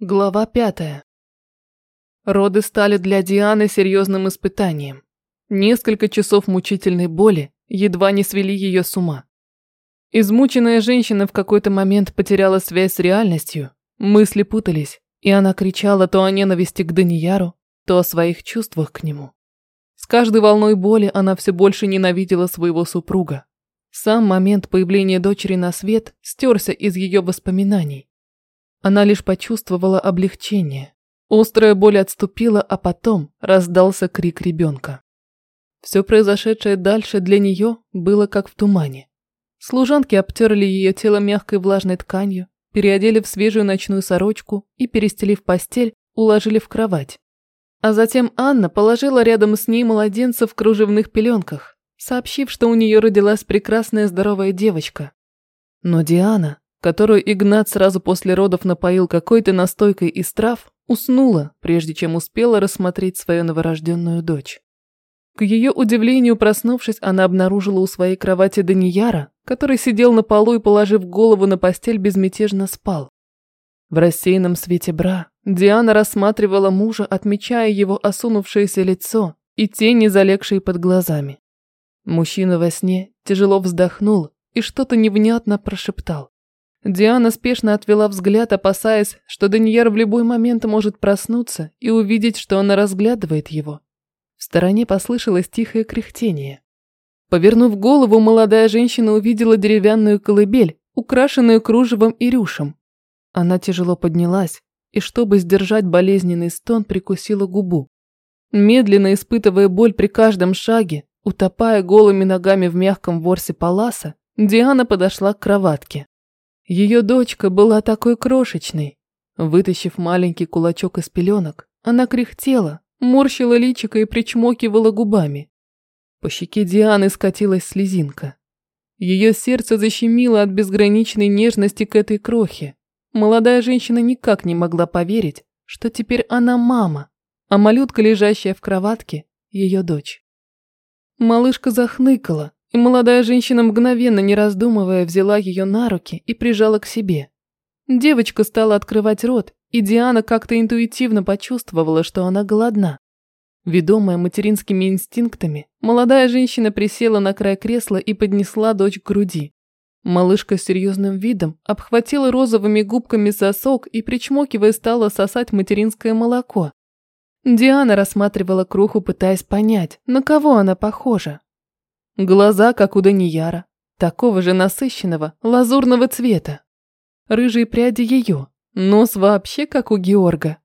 Глава пятая. Роды стали для Дианы серьезным испытанием. Несколько часов мучительной боли едва не свели ее с ума. Измученная женщина в какой-то момент потеряла связь с реальностью, мысли путались, и она кричала то о ненависти к Данияру, то о своих чувствах к нему. С каждой волной боли она все больше ненавидела своего супруга. Сам момент появления дочери на свет стерся из ее воспоминаний. Она лишь почувствовала облегчение. Острая боль отступила, а потом раздался крик ребенка. Все произошедшее дальше для нее было как в тумане. Служанки обтерли ее тело мягкой влажной тканью, переодели в свежую ночную сорочку и, перестелив постель, уложили в кровать. А затем Анна положила рядом с ней младенца в кружевных пеленках, сообщив, что у нее родилась прекрасная здоровая девочка. Но Диана, которую Игнат сразу после родов напоил какой-то настойкой из трав, уснула, прежде чем успела рассмотреть свою новорожденную дочь. К ее удивлению, проснувшись, она обнаружила у своей кровати Данияра, который сидел на полу и, положив голову на постель, безмятежно спал. В рассеянном свете бра Диана рассматривала мужа, отмечая его осунувшееся лицо и тени, залегшие под глазами. Мужчина во сне тяжело вздохнул и что-то невнятно прошептал. Диана спешно отвела взгляд, опасаясь, что Данияр в любой момент может проснуться и увидеть, что она разглядывает его. В стороне послышалось тихое кряхтение. Повернув голову, молодая женщина увидела деревянную колыбель, украшенную кружевом и рюшем. Она тяжело поднялась и, чтобы сдержать болезненный стон, прикусила губу. Медленно испытывая боль при каждом шаге, утопая голыми ногами в мягком ворсе паласа, Диана подошла к кроватке. Ее дочка была такой крошечной. Вытащив маленький кулачок из пеленок, она кряхтела, морщила личико и причмокивала губами. По щеке Дианы скатилась слезинка. Ее сердце защемило от безграничной нежности к этой крохе. Молодая женщина никак не могла поверить, что теперь она мама, а малютка, лежащая в кроватке, ее дочь. Малышка захныкала, и молодая женщина, мгновенно не раздумывая, взяла ее на руки и прижала к себе. Девочка стала открывать рот, и Диана как-то интуитивно почувствовала, что она голодна. Ведомая материнскими инстинктами, молодая женщина присела на край кресла и поднесла дочь к груди. Малышка с серьезным видом обхватила розовыми губками сосок и, причмокивая, стала сосать материнское молоко. Диана рассматривала круху, пытаясь понять, на кого она похожа. Глаза, как у Данияра, такого же насыщенного, лазурного цвета. Рыжие пряди ее, нос вообще как у Георга.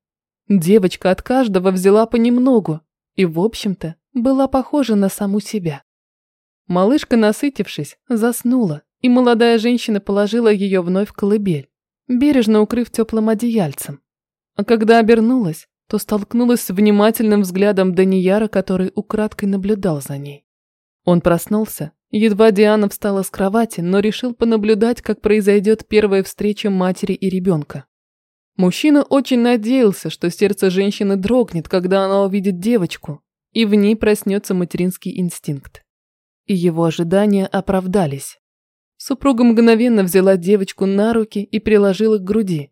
Девочка от каждого взяла понемногу и, в общем-то, была похожа на саму себя. Малышка, насытившись, заснула, и молодая женщина положила ее вновь в колыбель, бережно укрыв теплым одеяльцем. А когда обернулась, то столкнулась с внимательным взглядом Данияра, который украдкой наблюдал за ней. Он проснулся, едва Диана встала с кровати, но решил понаблюдать, как произойдет первая встреча матери и ребенка. Мужчина очень надеялся, что сердце женщины дрогнет, когда она увидит девочку, и в ней проснется материнский инстинкт. И его ожидания оправдались. Супруга мгновенно взяла девочку на руки и приложила к груди.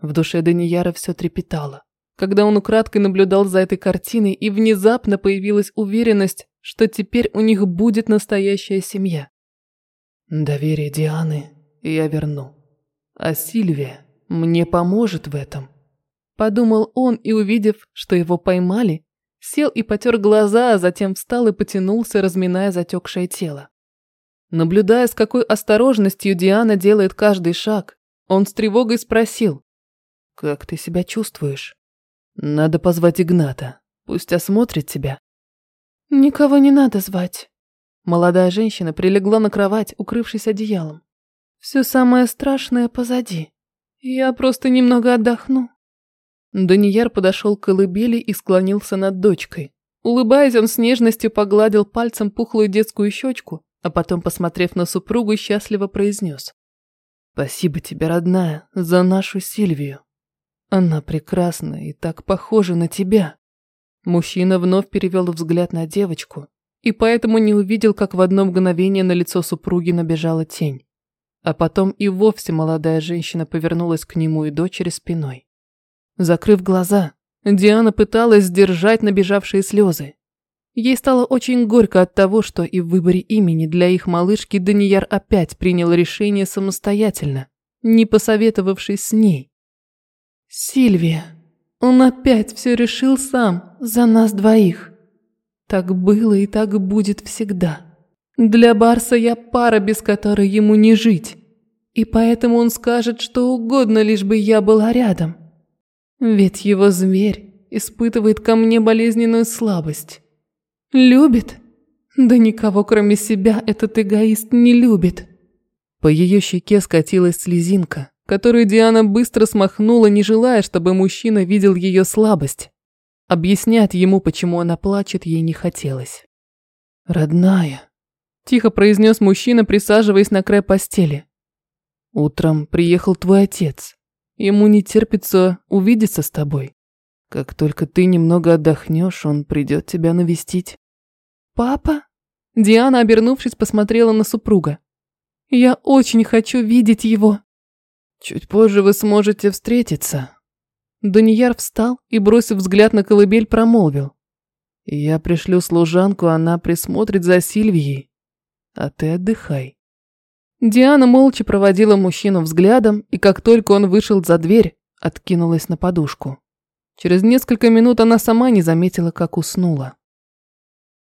В душе Данияра все трепетало. Когда он украдкой наблюдал за этой картиной, и внезапно появилась уверенность, что теперь у них будет настоящая семья. Доверие Дианы я верну, а Сильвия мне поможет в этом. Подумал он и, увидев, что его поймали, сел и потер глаза, а затем встал и потянулся, разминая затекшее тело. Наблюдая, с какой осторожностью Диана делает каждый шаг, он с тревогой спросил, «Как ты себя чувствуешь?» «Надо позвать Игната, пусть осмотрит тебя». «Никого не надо звать». Молодая женщина прилегла на кровать, укрывшись одеялом. «Все самое страшное позади. Я просто немного отдохну». Данияр подошел к колыбели и склонился над дочкой. Улыбаясь, он с нежностью погладил пальцем пухлую детскую щечку, а потом, посмотрев на супругу, счастливо произнес. «Спасибо тебе, родная, за нашу Сильвию. Она прекрасна и так похожа на тебя». Мужчина вновь перевел взгляд на девочку и поэтому не увидел, как в одно мгновение на лицо супруги набежала тень. А потом и вовсе молодая женщина повернулась к нему и дочери спиной. Закрыв глаза, Диана пыталась сдержать набежавшие слезы. Ей стало очень горько от того, что и в выборе имени для их малышки Данияр опять принял решение самостоятельно, не посоветовавшись с ней. «Сильвия, он опять все решил сам, за нас двоих. Так было и так будет всегда. Для Барса я пара, без которой ему не жить. И поэтому он скажет что угодно, лишь бы я была рядом. Ведь его зверь испытывает ко мне болезненную слабость. Любит? Да никого, кроме себя, этот эгоист не любит. По ее щеке скатилась слезинка, которую Диана быстро смахнула, не желая, чтобы мужчина видел ее слабость. Объяснять ему, почему она плачет, ей не хотелось. «Родная», – тихо произнес мужчина, присаживаясь на край постели. «Утром приехал твой отец. Ему не терпится увидеться с тобой. Как только ты немного отдохнешь, он придет тебя навестить». «Папа?» Диана, обернувшись, посмотрела на супруга. «Я очень хочу видеть его». «Чуть позже вы сможете встретиться». Данияр встал и, бросив взгляд на колыбель, промолвил. «Я пришлю служанку, она присмотрит за Сильвией, а ты отдыхай». Диана молча проводила мужчину взглядом, и как только он вышел за дверь, откинулась на подушку. Через несколько минут она сама не заметила, как уснула.